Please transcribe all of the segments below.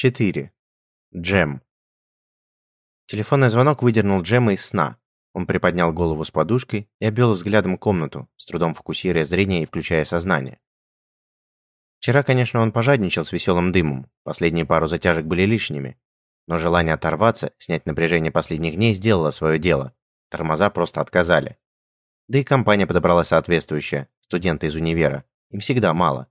4. Джем. Телефонный звонок выдернул Джема из сна. Он приподнял голову с подушкой и обвел взглядом комнату, с трудом фокусируя зрение и включая сознание. Вчера, конечно, он пожадничал с веселым дымом, последние пару затяжек были лишними. Но желание оторваться, снять напряжение последних дней сделало свое дело. Тормоза просто отказали. Да и компания подобрала соответствующая, студенты из универа. Им всегда мало.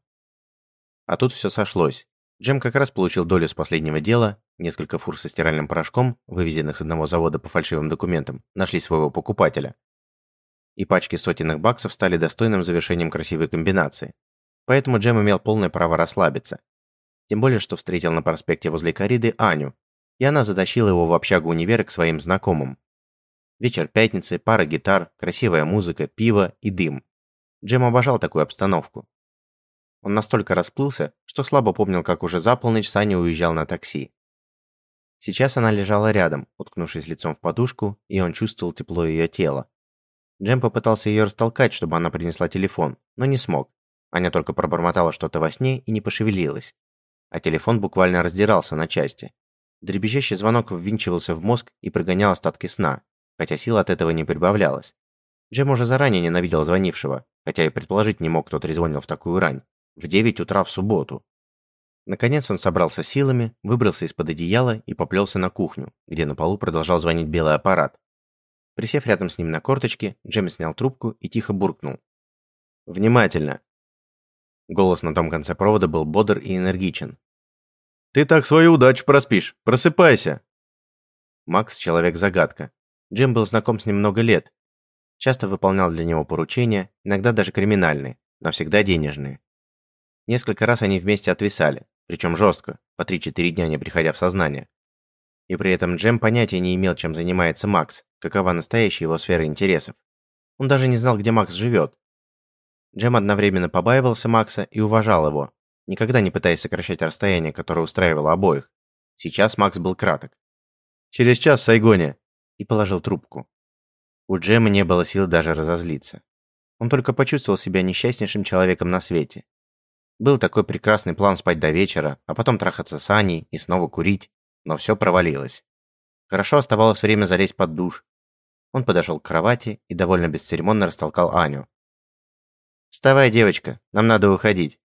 А тут все сошлось. Джем как раз получил долю с последнего дела, несколько фур со стиральным порошком, вывезенных с одного завода по фальшивым документам, нашли своего покупателя. И пачки сотенных баксов стали достойным завершением красивой комбинации. Поэтому Джем имел полное право расслабиться. Тем более, что встретил на проспекте возле кориды Аню, и она затащила его в общагу универа к своим знакомым. Вечер пятницы, пара гитар, красивая музыка, пиво и дым. Джем обожал такую обстановку. Он настолько расплылся, что слабо помнил, как уже за полночь Саня уезжал на такси. Сейчас она лежала рядом, уткнувшись лицом в подушку, и он чувствовал тепло ее тела. Джем попытался ее растолкать, чтобы она принесла телефон, но не смог. Аня только пробормотала что-то во сне и не пошевелилась. А телефон буквально раздирался на части. Дребезжащий звонок ввинчивался в мозг и прогонял остатки сна, хотя сил от этого не прибавлялось. Джем уже заранее ненавидел звонившего, хотя и предположить не мог, кто трезвонил в такую рань в 9 утра в субботу. Наконец он собрался силами, выбрался из-под одеяла и поплелся на кухню, где на полу продолжал звонить белый аппарат. Присев рядом с ним на корточке, Джем снял трубку и тихо буркнул. «Внимательно!» Голос на том конце провода был бодр и энергичен. «Ты так свою удачу проспишь! Просыпайся!» Макс – человек-загадка. Джим был знаком с ним много лет. Часто выполнял для него поручения, иногда даже криминальные, но всегда денежные. Несколько раз они вместе отвисали, причем жестко, по 3-4 дня не приходя в сознание. И при этом Джем понятия не имел, чем занимается Макс, какова настоящая его сфера интересов. Он даже не знал, где Макс живет. Джем одновременно побаивался Макса и уважал его, никогда не пытаясь сокращать расстояние, которое устраивало обоих. Сейчас Макс был краток. «Через час в Сайгоне!» и положил трубку. У Джема не было сил даже разозлиться. Он только почувствовал себя несчастнейшим человеком на свете. Был такой прекрасный план спать до вечера, а потом трахаться с Аней и снова курить, но все провалилось. Хорошо оставалось время залезть под душ. Он подошел к кровати и довольно бесцеремонно растолкал Аню. «Вставай, девочка, нам надо уходить.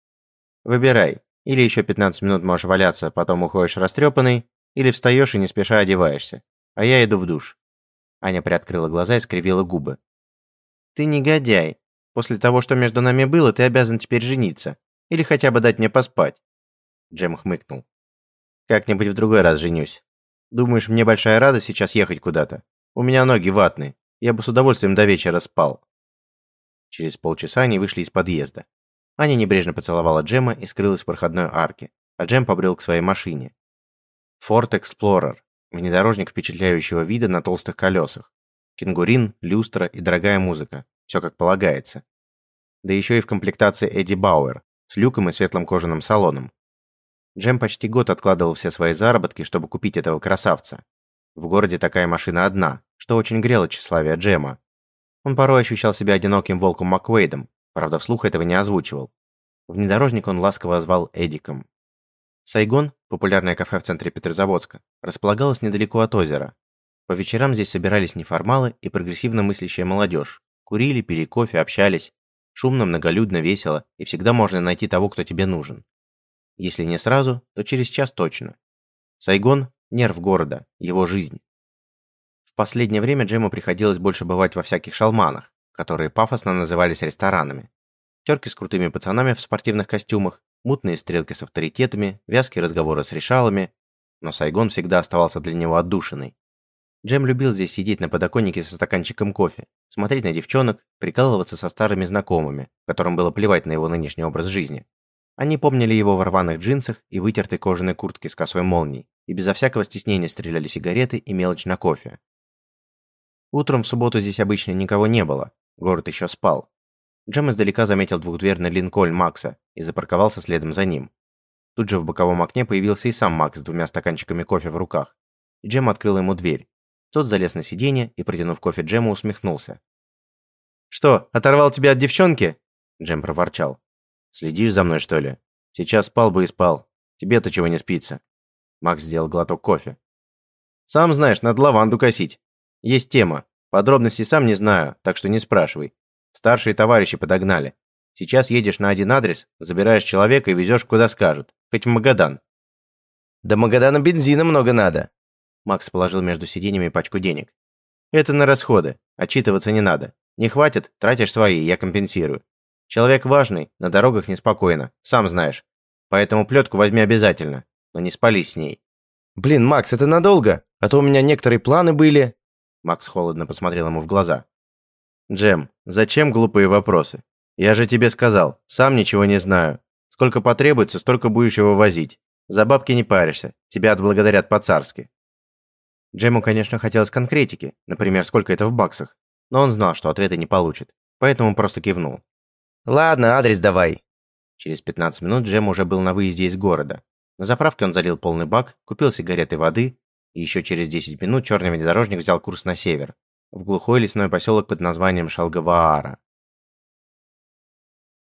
Выбирай, или еще 15 минут можешь валяться, потом уходишь растрепанный, или встаешь и не спеша одеваешься, а я иду в душ». Аня приоткрыла глаза и скривила губы. «Ты негодяй. После того, что между нами было, ты обязан теперь жениться. Или хотя бы дать мне поспать?» Джем хмыкнул. «Как-нибудь в другой раз женюсь. Думаешь, мне большая радость сейчас ехать куда-то? У меня ноги ватные. Я бы с удовольствием до вечера спал». Через полчаса они вышли из подъезда. Аня небрежно поцеловала Джема и скрылась в проходной арке, а Джем побрел к своей машине. Ford Explorer. Внедорожник впечатляющего вида на толстых колесах. Кенгурин, люстра и дорогая музыка. Все как полагается. Да еще и в комплектации Эдди Бауэр, с люком и светлым кожаным салоном. Джем почти год откладывал все свои заработки, чтобы купить этого красавца. В городе такая машина одна, что очень грело тщеславие Джема. Он порой ощущал себя одиноким волком Маквейдом, правда вслух этого не озвучивал. Внедорожник он ласково звал Эдиком. Сайгон, популярное кафе в центре Петрозаводска, располагалось недалеко от озера. По вечерам здесь собирались неформалы и прогрессивно мыслящая молодежь. Курили, пили кофе, общались. Шумно, многолюдно, весело, и всегда можно найти того, кто тебе нужен. Если не сразу, то через час точно. Сайгон – нерв города, его жизнь. В последнее время Джему приходилось больше бывать во всяких шалманах, которые пафосно назывались ресторанами. Терки с крутыми пацанами в спортивных костюмах, мутные стрелки с авторитетами, вязкие разговоры с решалами, но Сайгон всегда оставался для него отдушиной. Джем любил здесь сидеть на подоконнике со стаканчиком кофе, смотреть на девчонок, прикалываться со старыми знакомыми, которым было плевать на его нынешний образ жизни. Они помнили его в рваных джинсах и вытертой кожаной куртке с косой молнией, и безо всякого стеснения стреляли сигареты и мелочь на кофе. Утром в субботу здесь обычно никого не было, город еще спал. Джем издалека заметил двухдверный линкольн Макса и запарковался следом за ним. Тут же в боковом окне появился и сам Макс с двумя стаканчиками кофе в руках. Джем открыл ему дверь. Тот залез на сиденье и, протянув кофе Джему, усмехнулся. «Что, оторвал тебя от девчонки?» Джем проворчал. «Следишь за мной, что ли? Сейчас спал бы и спал. Тебе-то чего не спится?» Макс сделал глоток кофе. «Сам знаешь, надо лаванду косить. Есть тема. Подробностей сам не знаю, так что не спрашивай. Старшие товарищи подогнали. Сейчас едешь на один адрес, забираешь человека и везешь куда скажет. Хоть в Магадан». «До Магадана бензина много надо». Макс положил между сиденьями пачку денег. «Это на расходы. Отчитываться не надо. Не хватит, тратишь свои, я компенсирую. Человек важный, на дорогах неспокойно, сам знаешь. Поэтому плетку возьми обязательно, но не спались с ней. Блин, Макс, это надолго? А то у меня некоторые планы были. Макс холодно посмотрел ему в глаза. Джем, зачем глупые вопросы? Я же тебе сказал, сам ничего не знаю. Сколько потребуется, столько будешь его возить. За бабки не паришься, тебя отблагодарят по-царски. Джему, конечно, хотелось конкретики, например, сколько это в баксах, но он знал, что ответа не получит, поэтому просто кивнул. «Ладно, адрес давай». Через 15 минут Джем уже был на выезде из города. На заправке он залил полный бак, купил сигареты воды, и еще через 10 минут черный внедорожник взял курс на север, в глухой лесной поселок под названием Шалгаваара.